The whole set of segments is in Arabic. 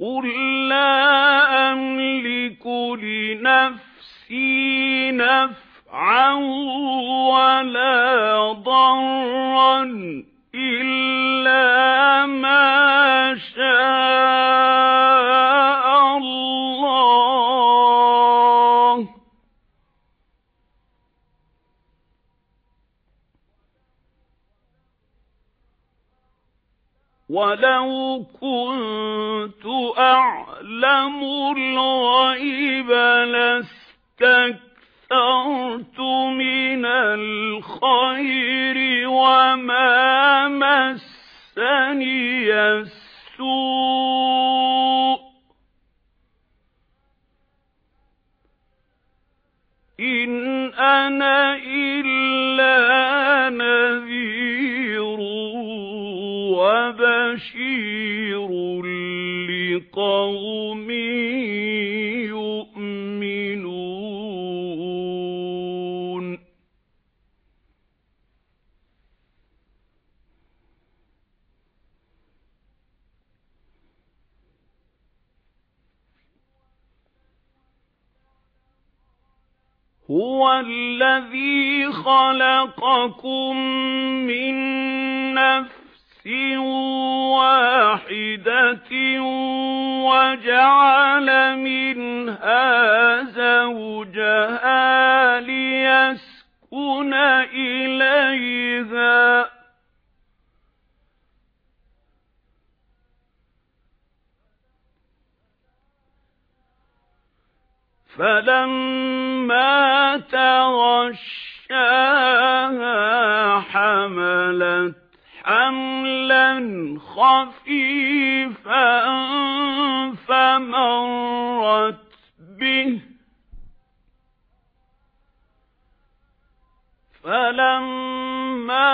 قُل لَّا أَمْلِكُ لِنَفْسِي نَفْعًا وَلَا ضَرًّا وَلَوْ كُنتُ أَعْلَمُ الْغَيْبَ لَاسْتَكْثَرْتُ مِنَ الْخَيْرِ وَمَا مَسَّنِيَ السُّوءُ. إِنْ أَنَا وَبَشِيرٌ لِقَوْمٍ يُؤْمِنُونَ. هُوَ الَّذِي خَلَقَكُم مِّن نَّفْسٍ وَاحِدَةٍ وَجَعَلَ مِنْهَا زَوْجَهَا لِيَسْكُنَ إِلَيْهَا. فَلَمَّا تَغَشَّاهَا خَفِيفًا فَمَرَّتْ بِهِ. فَلَمَّا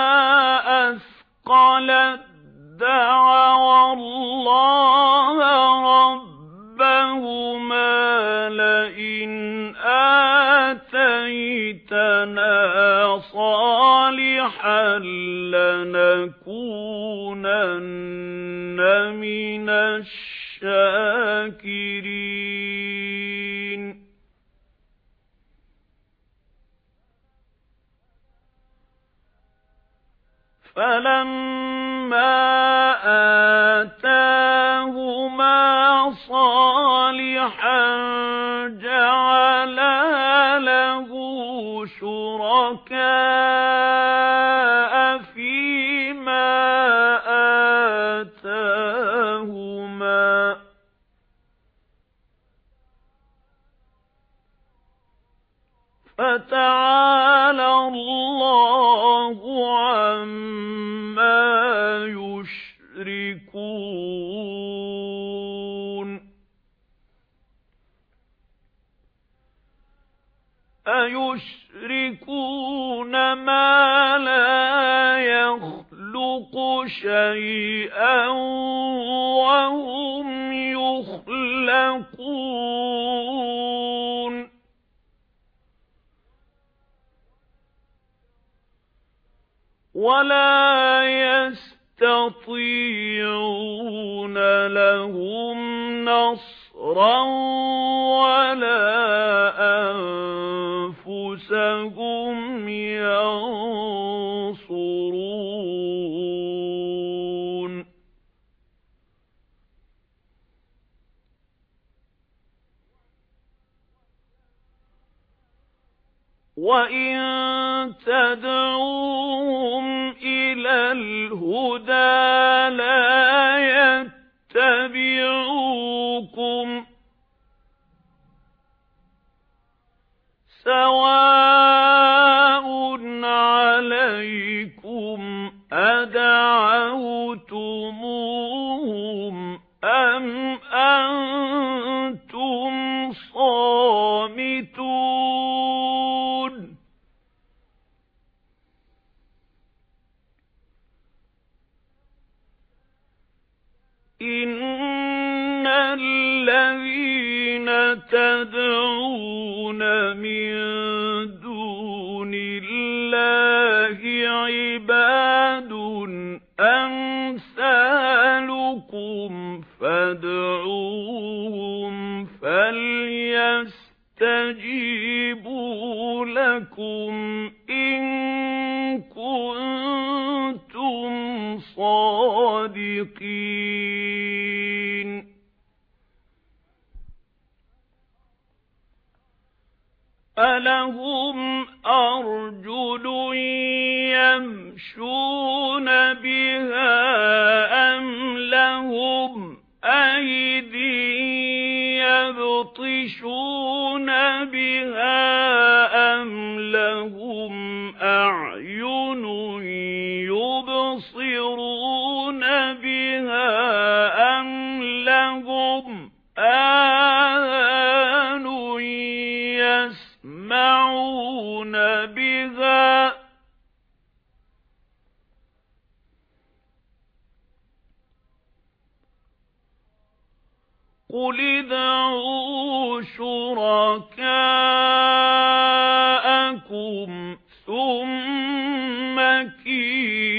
أَثْقَلَتْ دَعَوَا اللَّهَ رَبَّهُمَا لَئِنْ آتَيْتَنَا صَالِحًا لَّنَكُونَنَّ الشَّاكِرِينَ فَلَمَّا آتَاهُمَا فَتَعَالَى اللَّهُ عَمَّا يُشْرِكُونَ. أَيُشْرِكُونَ مَا لَا يَخْلُقُ شَيْئًا وَهُمْ وَلَا يَسْتَطِيعُونَ لَهُمْ نَصْرًا وَلَا أَنفُسَهُمْ يَنصُرُونَ وَإِن تَدْعُوهُمْ إِلَى الْهُدَى لَا يَتَّبِعُوكُمْ سَوَاءٌ إِنَّ الَّذِينَ تَدْعُونَ مِن دُونِ اللَّهِ عِبَادٌ أَلَهُمْ أَرْجُلٌ يَمْشُونَ بِهَا أَمْ لَهُمْ أَيْدٍ يَبْطِشُونَ بِهَا أَمْ لَهُمْ أَعْيُنٌ يُبْصِرُونَ بِهَا أَمْ لَهُمْ آذَانٌ قُلِ ادْعُوا شُرَكَاءَكُمْ ثُمَّ كِيلُوا